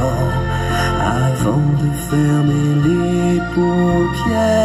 avant de fermer les paupières,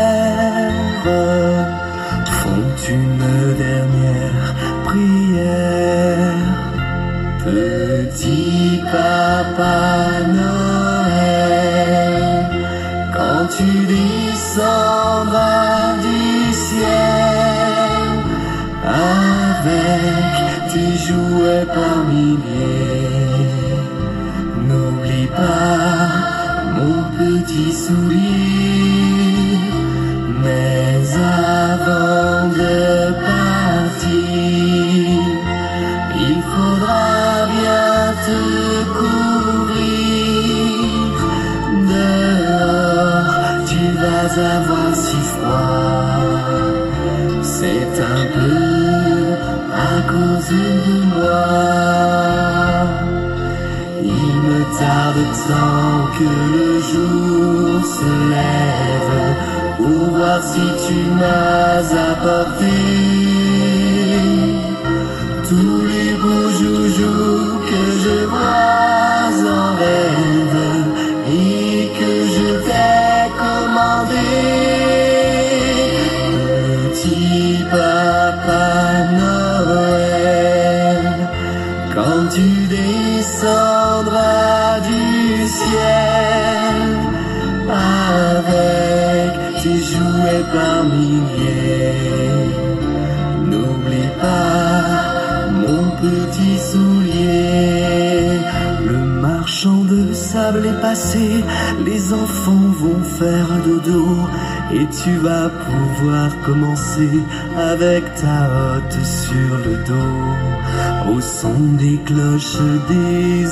des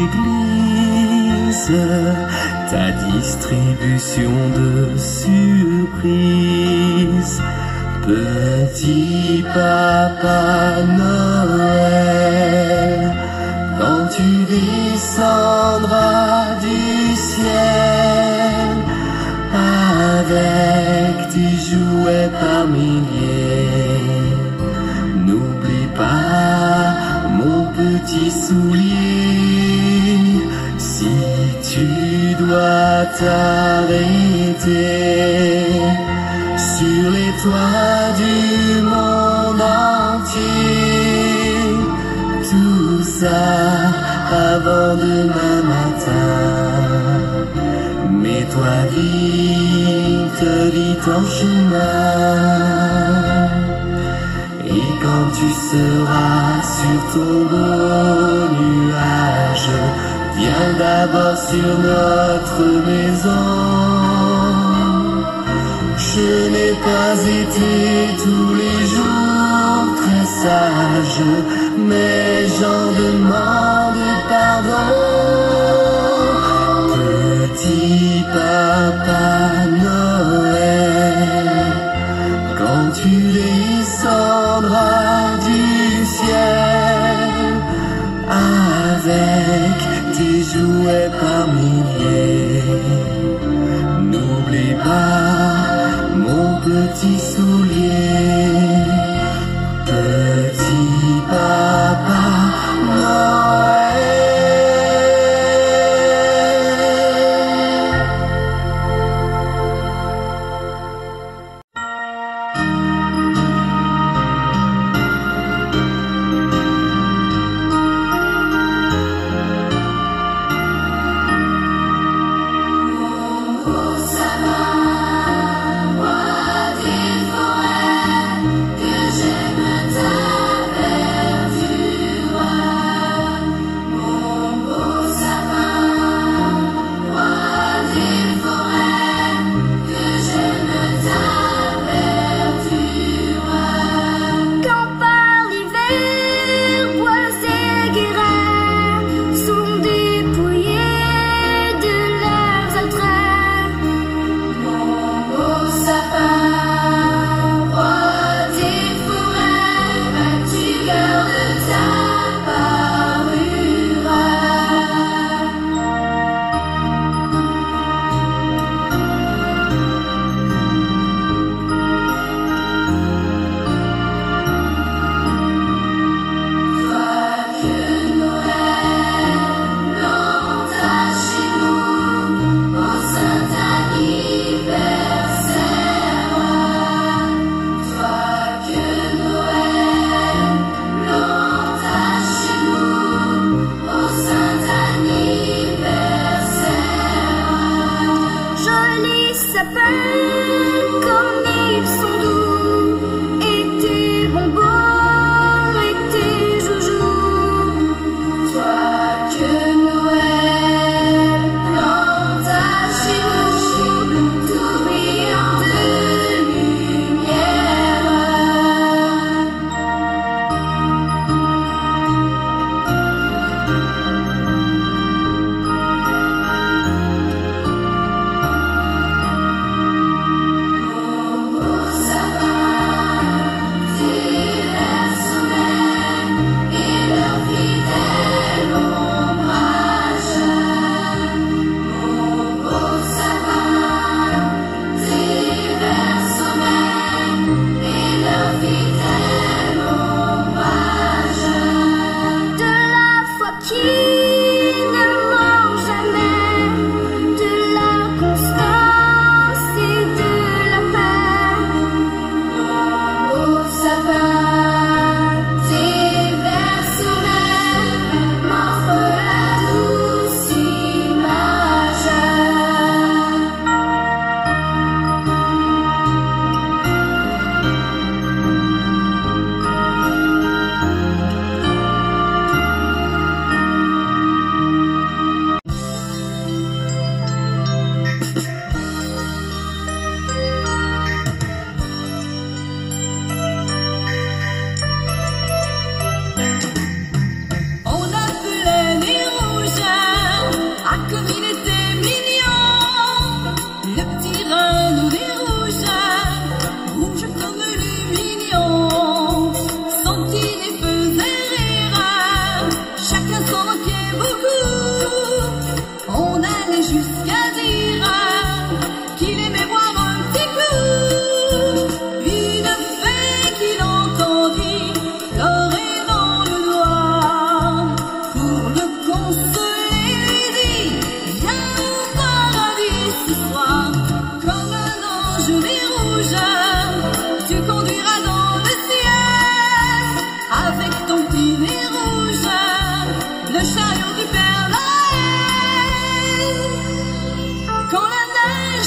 églises, ta distribution de surprises. Petit papa Noël, quand tu descendras du ciel avec tes jouets par milliers, mon petit soulier. Si tu dois t'arrêter sur les toits du monde entier. Tout ça avant demain matin. Mets-toi vite, vite en chemin. Quand tu seras sur ton beau nuage, viens d'abord sur notre maison. Je n'ai pas été tous les jours très sage, mais j'en demande pardon. Petit papa Noël, quand tu descendras du ciel avec tes jouets par milliers, n'oublie pas mon petit soulier,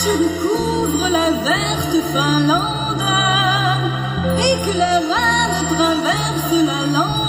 je découvre la verte Finlande et que la rame traverse la lande.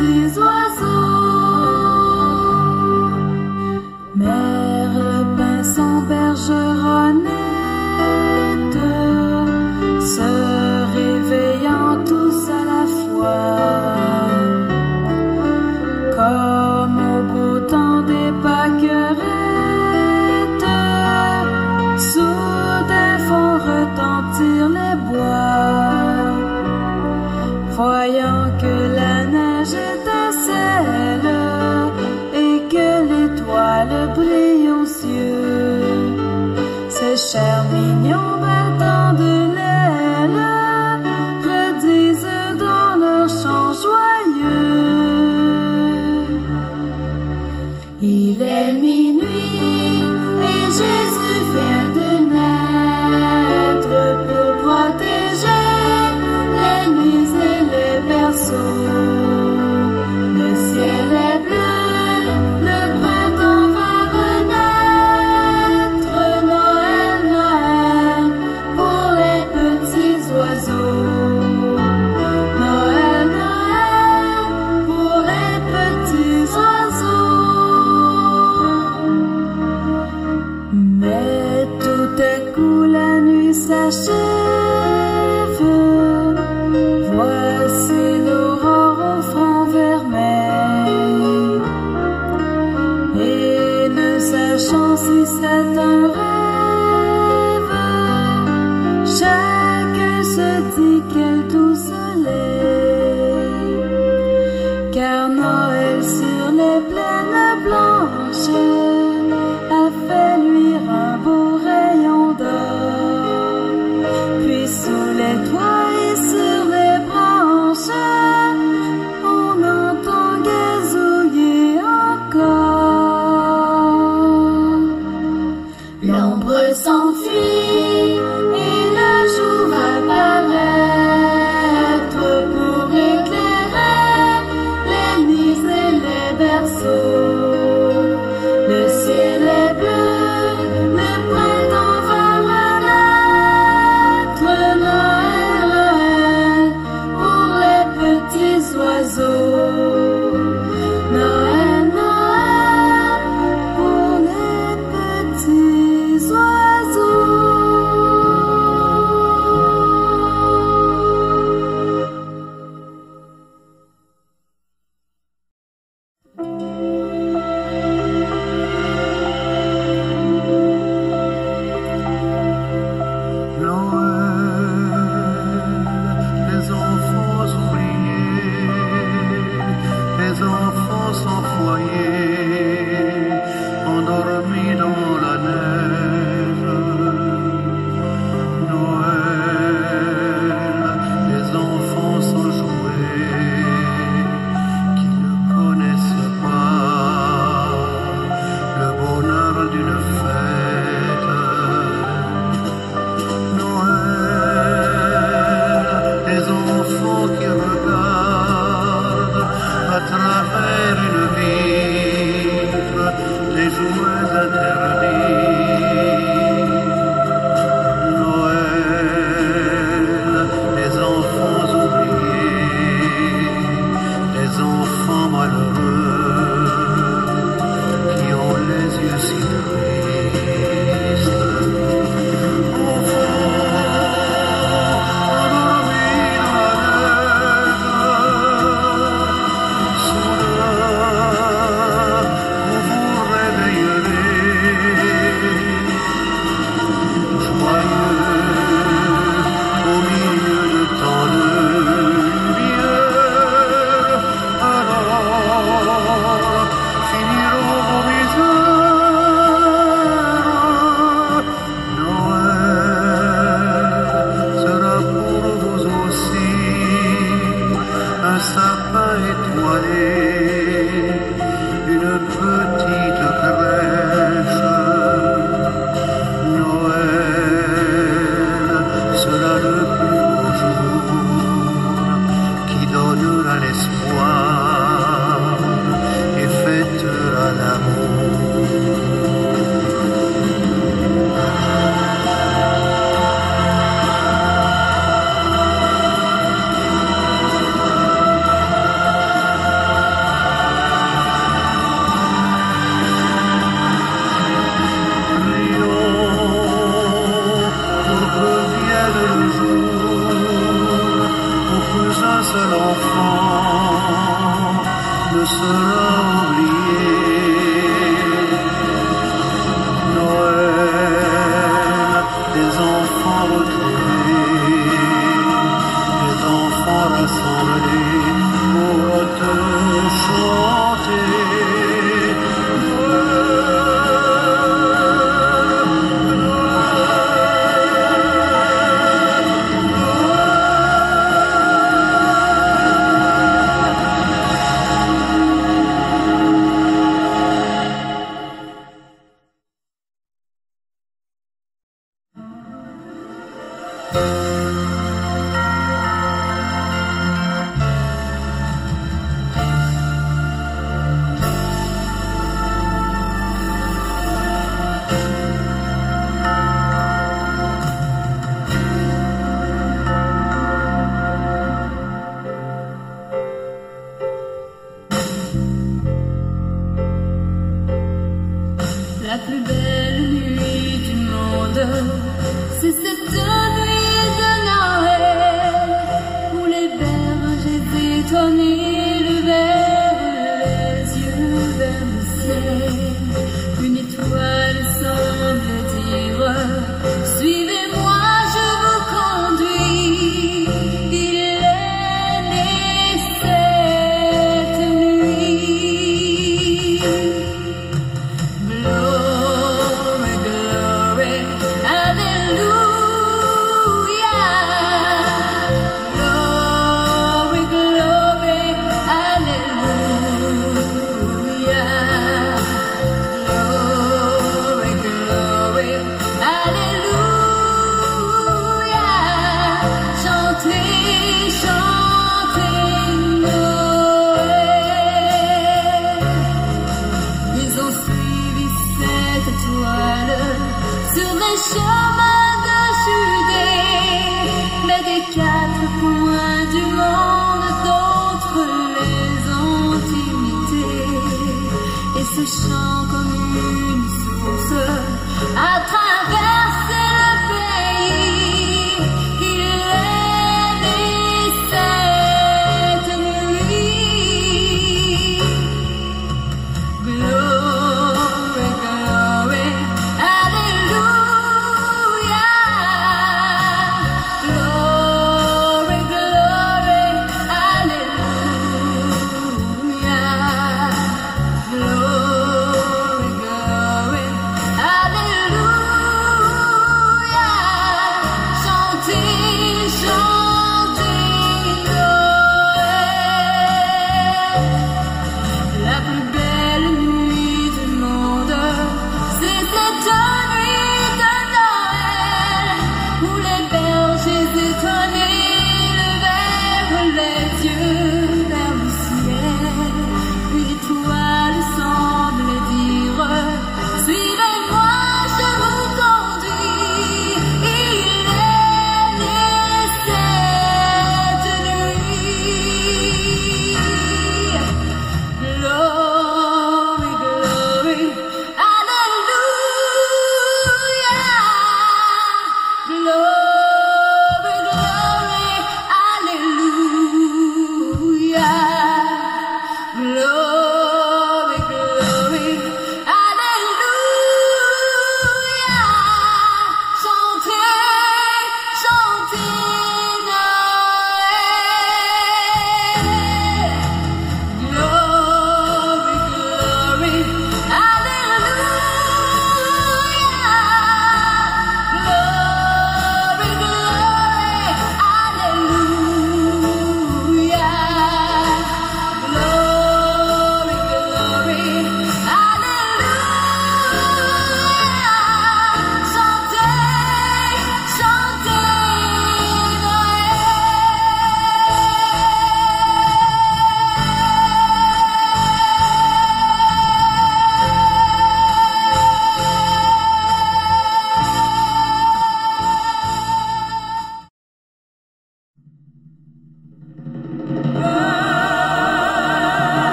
Petits oiseaux.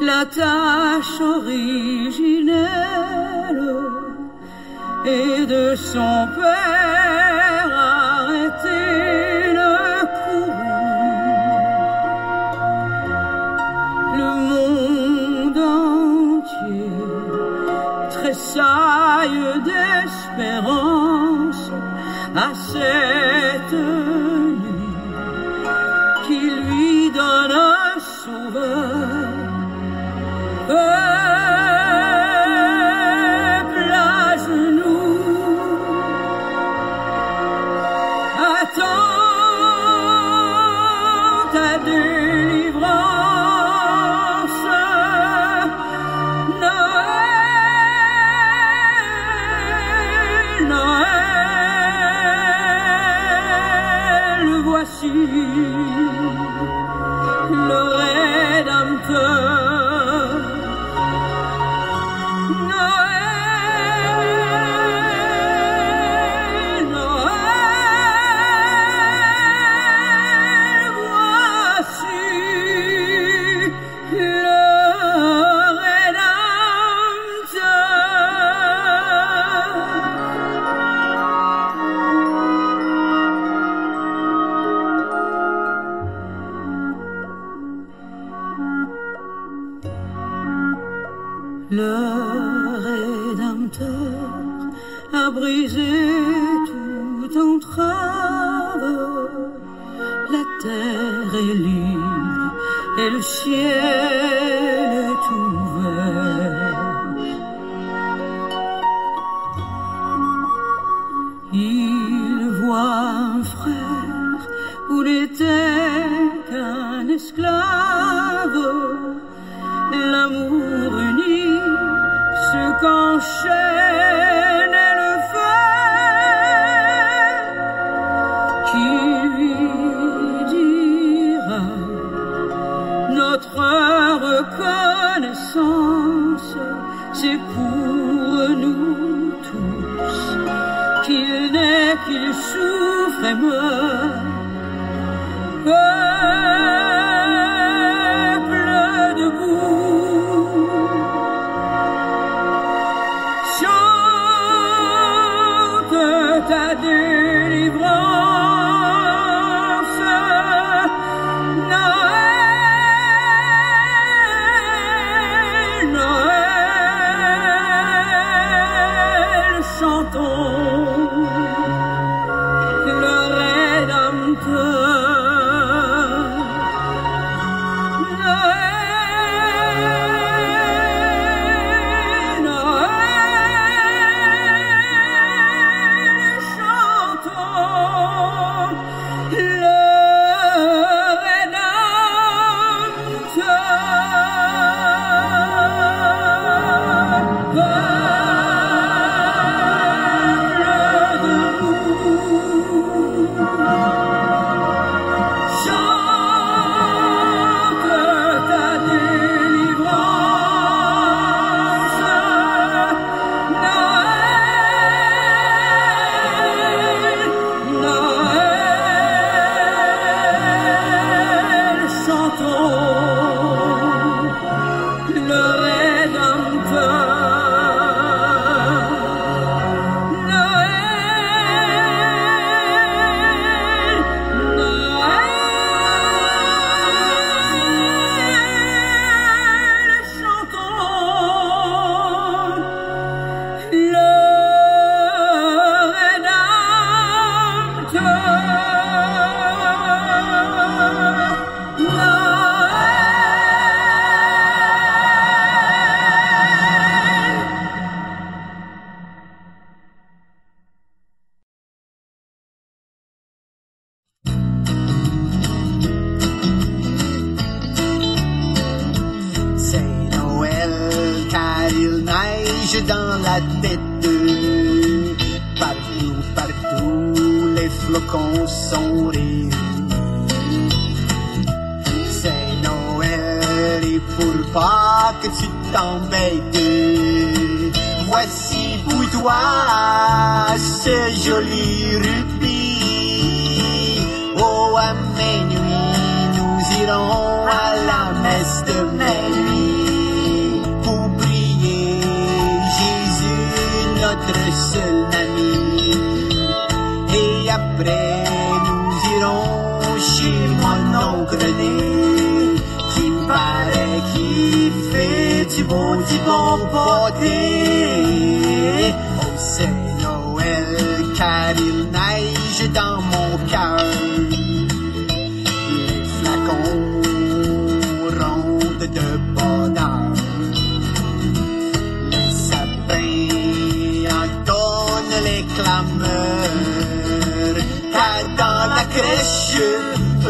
La tâche originelle et de son père verdade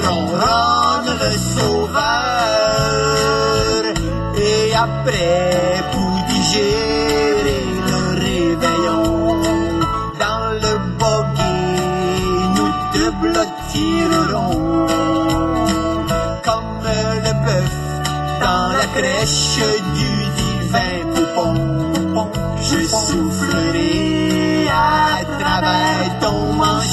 ronronne le sauveur. Et après, pour digérer le réveillon, dans le bogey, nous te blottirons. Comme le bœuf dans la crèche du divin coupon, je soufflerai à travers ton manche.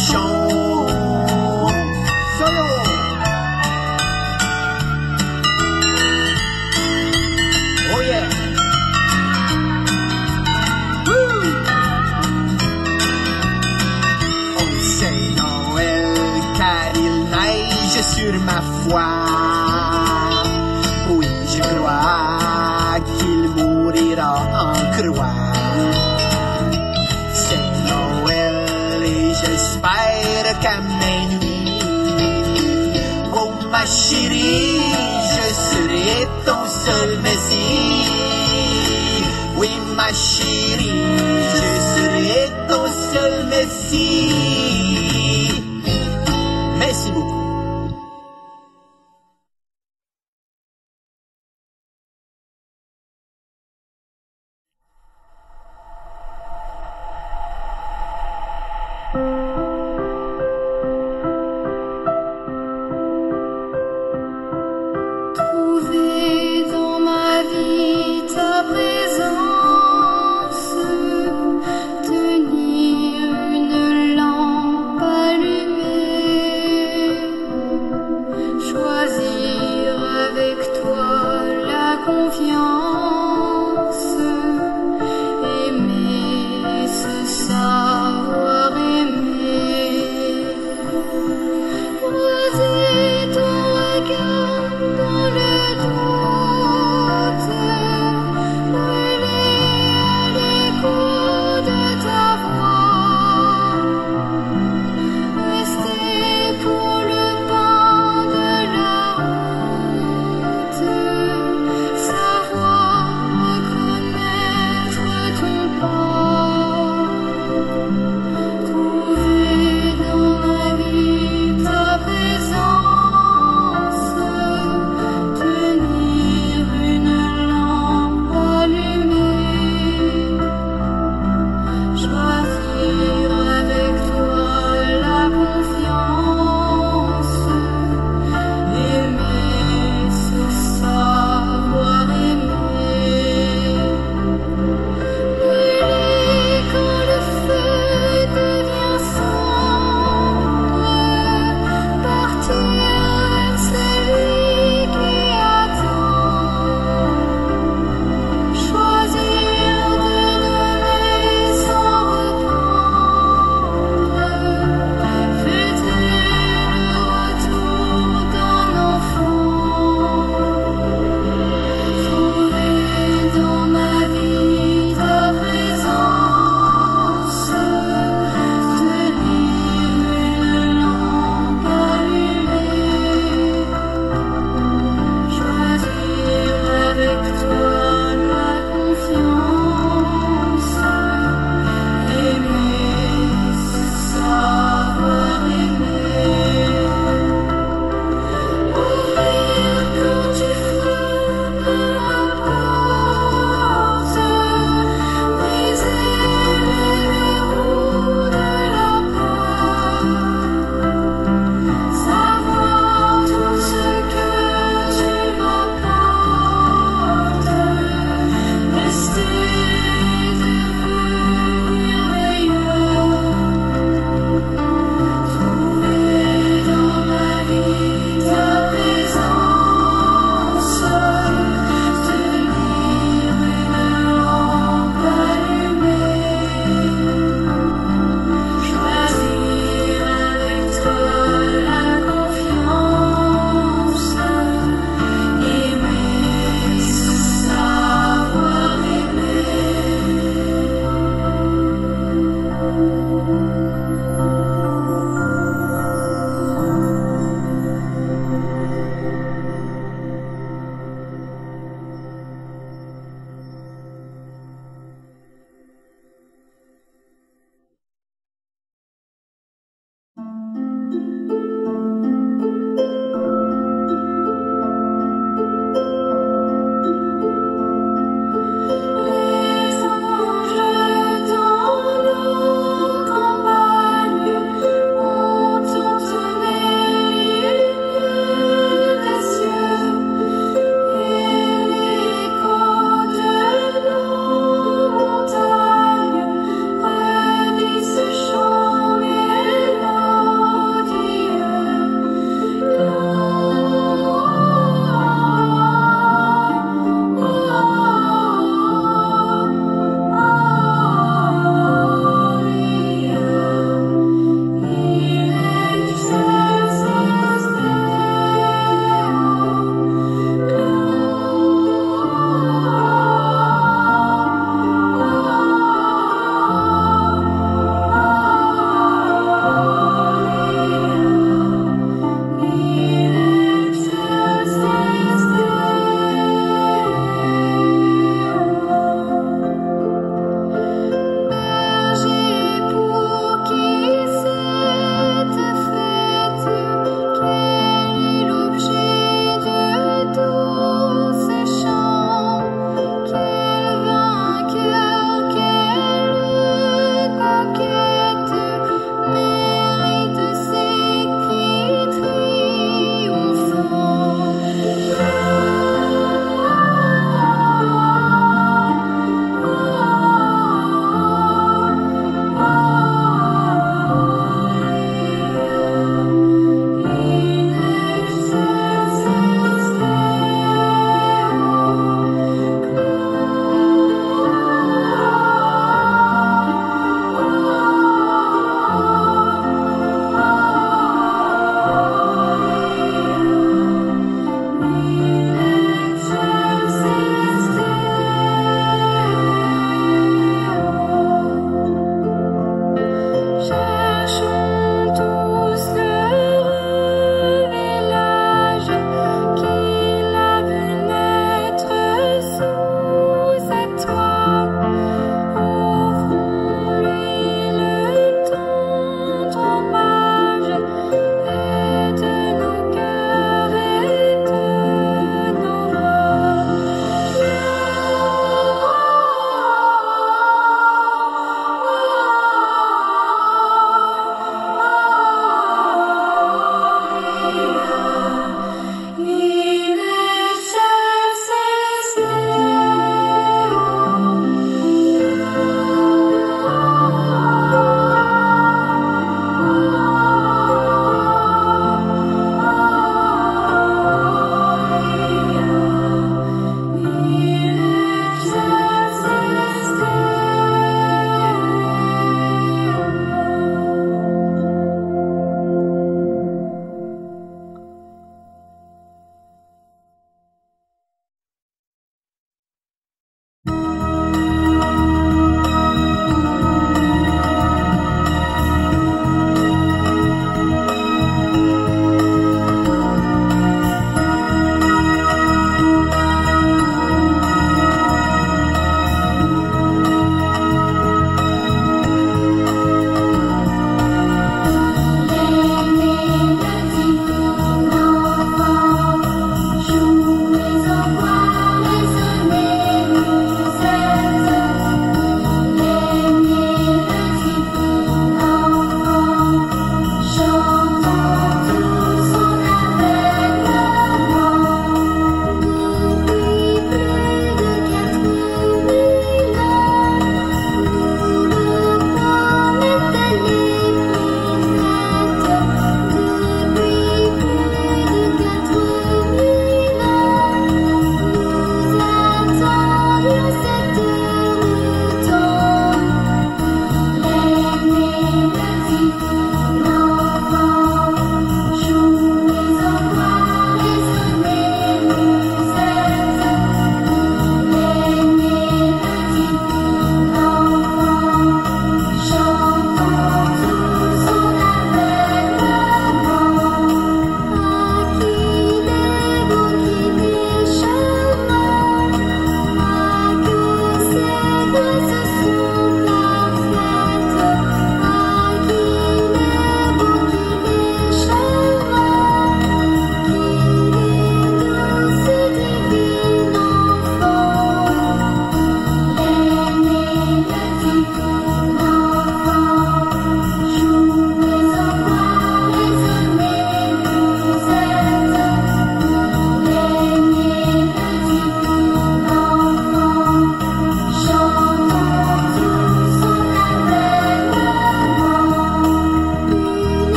seul Messie. Oui, ma chérie, je serai ton seul Messie.